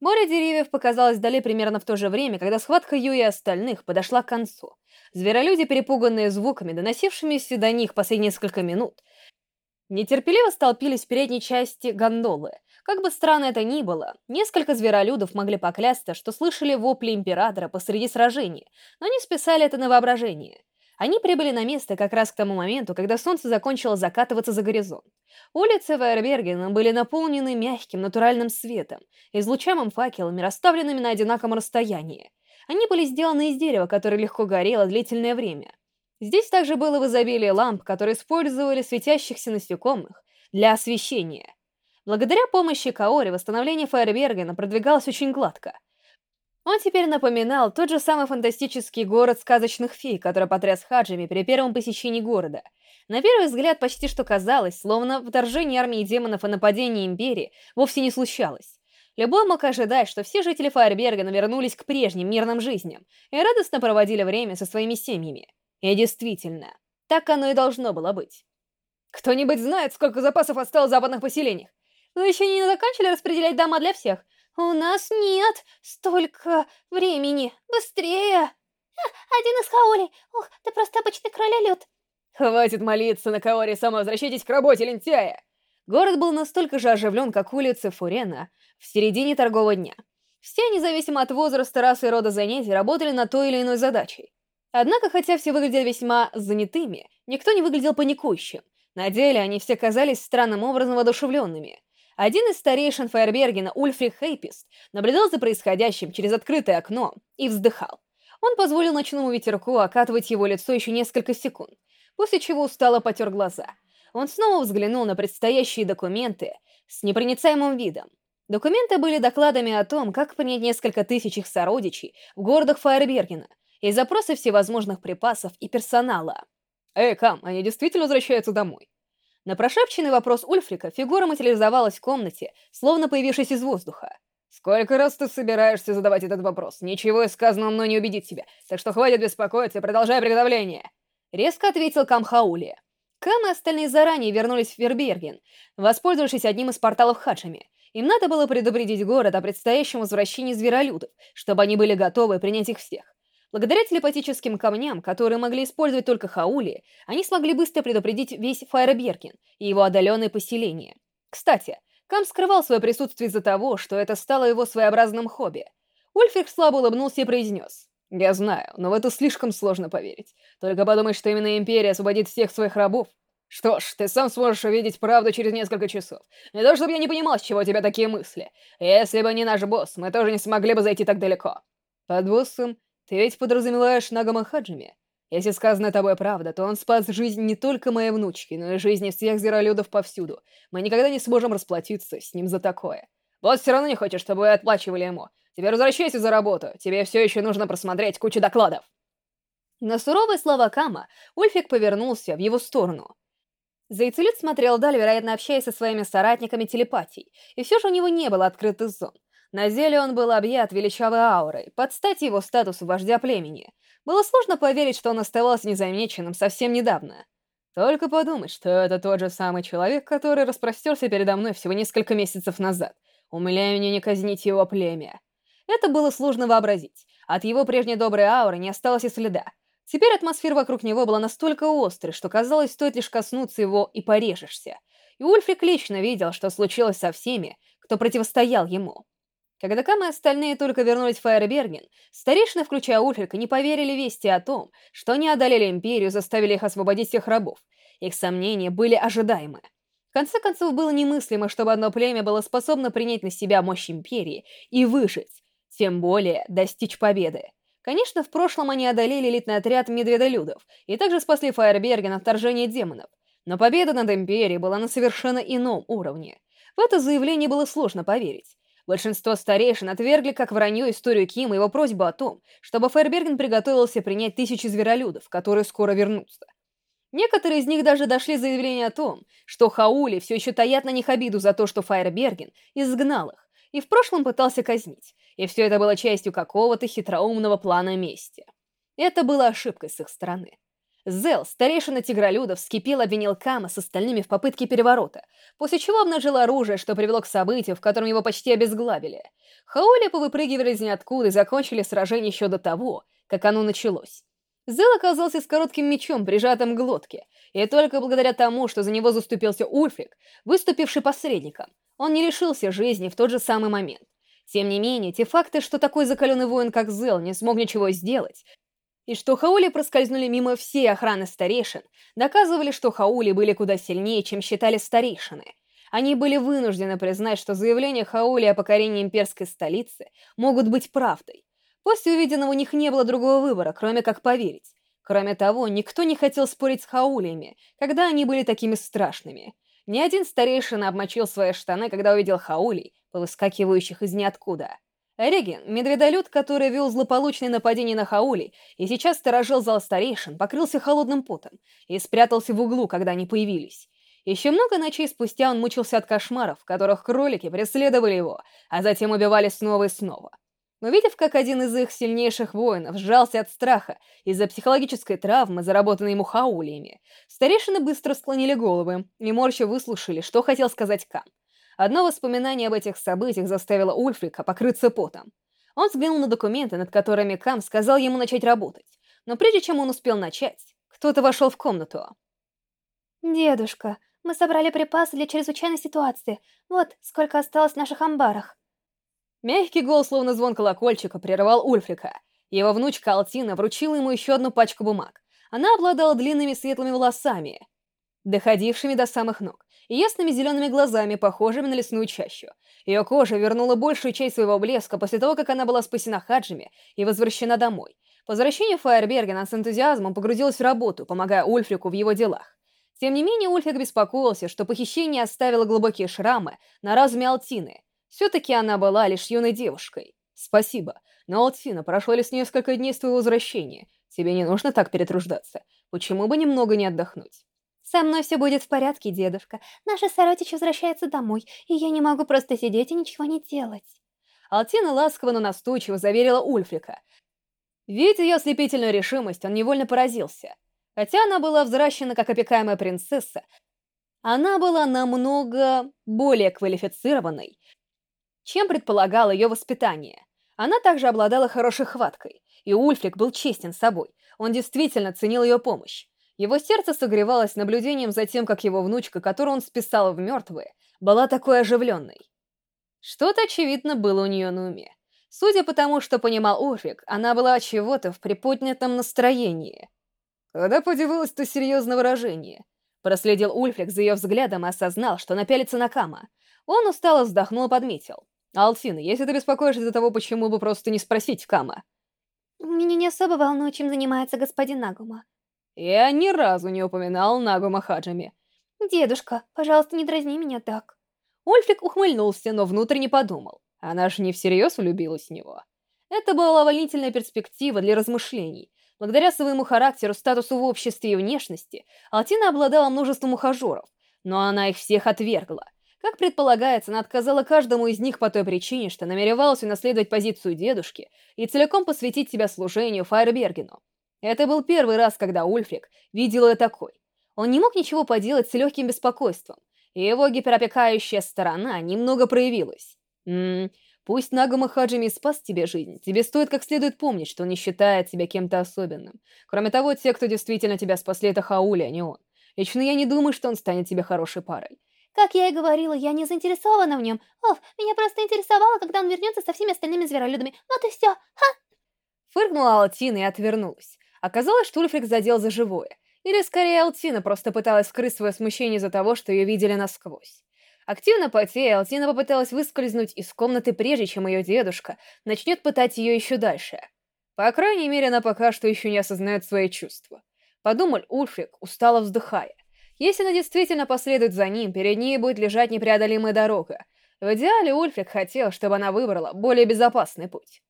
Море деревьев показалось вдали примерно в то же время, когда схватка Юи и остальных подошла к концу. Зверолюди, перепуганные звуками, доносившимися до них последние несколько минут, нетерпеливо столпились в передней части гондолы. Как бы странно это ни было, несколько зверолюдов могли поклясться, что слышали вопли Императора посреди сражения, но не списали это на воображение. Они прибыли на место как раз к тому моменту, когда солнце закончило закатываться за горизонт. Улицы Вайербергена были наполнены мягким, натуральным светом, излучаемым факелами, расставленными на одинаковом расстоянии. Они были сделаны из дерева, которое легко горело длительное время. Здесь также было в изобилии ламп, которые использовали светящихся насекомых для освещения. Благодаря помощи Каори восстановление Фейербергена продвигалось очень гладко — он теперь напоминал тот же самый фантастический город сказочных фей, который потряс Хаджими при первом посещении города. На первый взгляд почти что казалось, словно вторжение армии демонов и нападение Империи вовсе не случалось. Любой мог ожидать, что все жители Фаербергена вернулись к прежним мирным жизням и радостно проводили время со своими семьями. И действительно, так оно и должно было быть. Кто-нибудь знает, сколько запасов осталось в западных поселениях? Вы еще не заканчивали распределять дома для всех? «У нас нет столько времени. Быстрее!» «Один из Хаоли. Ух, ты просто обычный кролелёд!» «Хватит молиться на Каори, сама возвращайтесь к работе, лентяя!» Город был настолько же оживлен, как улицы Фурена в середине торгового дня. Все, независимо от возраста, расы и рода занятий, работали над той или иной задачей. Однако, хотя все выглядели весьма занятыми, никто не выглядел паникующим. На деле они все казались странным образом воодушевленными. Один из старейшин Фейербергена, Ульфрих Хейпист, наблюдал за происходящим через открытое окно и вздыхал. Он позволил ночному ветерку окатывать его лицо еще несколько секунд, после чего устало потер глаза. Он снова взглянул на предстоящие документы с непроницаемым видом. Документы были докладами о том, как принять несколько тысяч их сородичей в городах Фаербергена и запросы всевозможных припасов и персонала. «Эй, Кам, они действительно возвращаются домой?» На прошепченный вопрос Ульфрика фигура материализовалась в комнате, словно появившись из воздуха. «Сколько раз ты собираешься задавать этот вопрос? Ничего из сказанного мной не убедит тебя, так что хватит беспокоиться продолжай приготовление!» Резко ответил Камхаули. Кам и остальные заранее вернулись в Ферберген, воспользовавшись одним из порталов Хаджами. Им надо было предупредить город о предстоящем возвращении зверолюдов, чтобы они были готовы принять их всех. Благодаря телепатическим камням, которые могли использовать только Хаули, они смогли быстро предупредить весь Файерберген и его отдаленные поселения. Кстати, Кам скрывал свое присутствие из-за того, что это стало его своеобразным хобби. Ульфрих слабо улыбнулся и произнес. «Я знаю, но в это слишком сложно поверить. Только подумай, что именно Империя освободит всех своих рабов. Что ж, ты сам сможешь увидеть правду через несколько часов. Не то, чтобы я не понимал, с чего у тебя такие мысли. Если бы не наш босс, мы тоже не смогли бы зайти так далеко. Под боссом ты ведь подразумеваешь Нагама Хаджими? Если сказано тобой правда, то он спас жизнь не только моей внучки, но и жизни всех зеролюдов повсюду. Мы никогда не сможем расплатиться с ним за такое. Босс все равно не хочет, чтобы вы отплачивали ему. Теперь возвращайся за работу. Тебе все еще нужно просмотреть кучу докладов. На суровые слова Кама Ульфик повернулся в его сторону. Зайцелит смотрел даль, вероятно, общаясь со своими соратниками телепатией, и все же у него не было открытых зон. На деле он был объят величавой аурой, под стать его статусу вождя племени. Было сложно поверить, что он оставался незамеченным совсем недавно. Только подумать, что это тот же самый человек, который распростерся передо мной всего несколько месяцев назад. Умоляю меня не казнить его племя. Это было сложно вообразить. От его прежней доброй ауры не осталось и следа. Теперь атмосфера вокруг него была настолько острой, что казалось, стоит лишь коснуться его и порежешься. И Ульфрик лично видел, что случилось со всеми, кто противостоял ему. Когда Кам и остальные только вернулись в Фаерберген, старейшины, включая Ульфрика, не поверили вести о том, что они одолели Империю, заставили их освободить всех рабов. Их сомнения были ожидаемы. В конце концов, было немыслимо, чтобы одно племя было способно принять на себя мощь Империи и выжить, тем более достичь победы. Конечно, в прошлом они одолели элитный отряд медведолюдов и также спасли Фаерберген от вторжения демонов. Но победа над Империей была на совершенно ином уровне. В это заявление было сложно поверить. Большинство старейшин отвергли как вранье историю Кима и его просьбу о том, чтобы Фейерберген приготовился принять тысячи зверолюдов, которые скоро вернутся. Некоторые из них даже дошли заявления о том, что Хаули все еще таят на них обиду за то, что Фейерберген изгнал их и в прошлом пытался казнить, и все это было частью какого-то хитроумного плана мести. Это было ошибкой с их стороны. Зел, старейшина тигролюдов, вскипел обвинил Кама с остальными в попытке переворота, после чего обнажил оружие, что привело к событию, в котором его почти обезглавили. Хаули повыпрыгивали из ниоткуда и закончили сражение еще до того, как оно началось. Зел оказался с коротким мечом, прижатым к глотке, и только благодаря тому, что за него заступился Ульфрик, выступивший посредником, он не лишился жизни в тот же самый момент. Тем не менее, те факты, что такой закаленный воин, как Зел, не смог ничего сделать, и что Хаули проскользнули мимо всей охраны старейшин, доказывали, что Хаули были куда сильнее, чем считали старейшины. Они были вынуждены признать, что заявления Хаули о покорении имперской столицы могут быть правдой. После увиденного у них не было другого выбора, кроме как поверить. Кроме того, никто не хотел спорить с Хаулиями, когда они были такими страшными. Ни один старейшина обмочил свои штаны, когда увидел Хаулей, повыскакивающих из ниоткуда. Реген, медведолюд, который вел злополучное нападение на Хаули и сейчас сторожил зал старейшин, покрылся холодным потом и спрятался в углу, когда они появились. Еще много ночей спустя он мучился от кошмаров, в которых кролики преследовали его, а затем убивали снова и снова. Увидев, как один из их сильнейших воинов сжался от страха из-за психологической травмы, заработанной ему хаулиями, старейшины быстро склонили головы и морща выслушали, что хотел сказать Кам. Одно воспоминание об этих событиях заставило Ульфрика покрыться потом. Он взглянул на документы, над которыми Кам сказал ему начать работать. Но прежде чем он успел начать, кто-то вошел в комнату. «Дедушка, мы собрали припасы для чрезвычайной ситуации. Вот сколько осталось в наших амбарах». Мягкий голос, словно звон колокольчика, прервал Ульфрика. Его внучка Алтина вручила ему еще одну пачку бумаг. Она обладала длинными светлыми волосами, доходившими до самых ног и ясными зелеными глазами, похожими на лесную чащу. Ее кожа вернула большую часть своего блеска после того, как она была спасена Хаджими и возвращена домой. По возвращению Фаербергена с энтузиазмом погрузилась в работу, помогая Ульфрику в его делах. Тем не менее, Ульфрик беспокоился, что похищение оставило глубокие шрамы на разуме Алтины. Все-таки она была лишь юной девушкой. Спасибо, но, Алтина, прошло лишь несколько дней с твоего возвращения. Тебе не нужно так перетруждаться. Почему бы немного не отдохнуть? «Со мной все будет в порядке, дедушка. Наша сородич возвращается домой, и я не могу просто сидеть и ничего не делать». Алтина ласково, но настойчиво заверила Ульфрика. Видя ее ослепительную решимость, он невольно поразился. Хотя она была взращена как опекаемая принцесса, она была намного более квалифицированной, чем предполагало ее воспитание. Она также обладала хорошей хваткой, и Ульфрик был честен собой. Он действительно ценил ее помощь. Его сердце согревалось наблюдением за тем, как его внучка, которую он списал в мертвые, была такой оживленной. Что-то, очевидно, было у нее на уме. Судя по тому, что понимал Урфик, она была чего-то в приподнятом настроении. Когда подивилось то серьезное выражение? Проследил Ульфрик за ее взглядом и осознал, что напялится на Кама. Он устало вздохнул и подметил. «Алтина, если ты беспокоишься из-за того, почему бы просто не спросить Кама?» «Меня не особо волнует, чем занимается господин Нагума. Я ни разу не упоминал Нагу Махаджами. «Дедушка, пожалуйста, не дразни меня так». Ульфрик ухмыльнулся, но внутренне подумал. Она же не всерьез влюбилась в него. Это была волнительная перспектива для размышлений. Благодаря своему характеру, статусу в обществе и внешности, Алтина обладала множеством ухажеров, но она их всех отвергла. Как предполагается, она отказала каждому из них по той причине, что намеревалась унаследовать позицию дедушки и целиком посвятить себя служению Файербергену. Это был первый раз, когда Ульфрик видел ее такой. Он не мог ничего поделать с легким беспокойством, и его гиперопекающая сторона немного проявилась. Ммм, пусть Нагума Хаджими спас тебе жизнь, тебе стоит как следует помнить, что он не считает тебя кем-то особенным. Кроме того, те, кто действительно тебя спасли, это Хаули, а не он. Лично я не думаю, что он станет тебе хорошей парой. Как я и говорила, я не заинтересована в нем. Оф, меня просто интересовало, когда он вернется со всеми остальными зверолюдами. Вот и все. Ха! Фыркнула Алтина и отвернулась. Оказалось, что Ульфрик задел за живое. Или скорее Алтина просто пыталась скрыть свое смущение из-за того, что ее видели насквозь. Активно потея, Алтина попыталась выскользнуть из комнаты, прежде чем ее дедушка начнет пытать ее еще дальше. По крайней мере, она пока что еще не осознает свои чувства. Подумал Ульфрик, устало вздыхая. Если она действительно последует за ним, перед ней будет лежать непреодолимая дорога. В идеале Ульфрик хотел, чтобы она выбрала более безопасный путь.